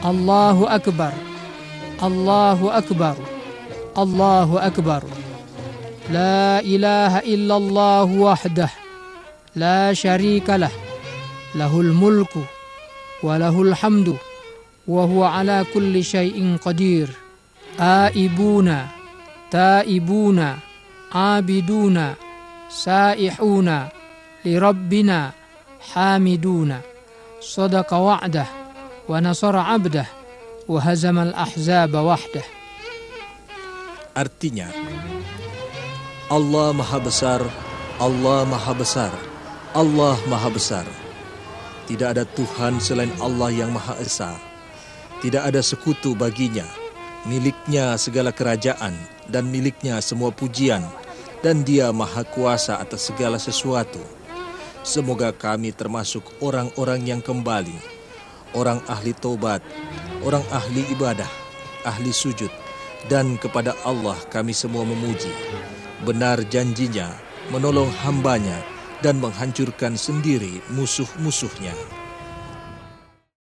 Allahu Akbar Allahu Akbar Allahu Akbar لا إله إلا الله وحده لا شريك له. له الملك وله الحمد وهو على كل شيء قدير. آئبون تائبون عابدون سائحون لربنا حامدون. صدق وعده. ونصر عبده وهزم الأحزاب وحده. Artinya, Allah Maha Besar, Allah Maha Besar, Allah Maha Besar. Tidak ada Tuhan selain Allah yang Maha Esa. Tidak ada sekutu baginya. Miliknya segala kerajaan dan miliknya semua pujian. Dan dia maha kuasa atas segala sesuatu. Semoga kami termasuk orang-orang yang kembali Orang ahli taubat, orang ahli ibadah, ahli sujud. Dan kepada Allah kami semua memuji benar janjinya menolong hambanya dan menghancurkan sendiri musuh-musuhnya.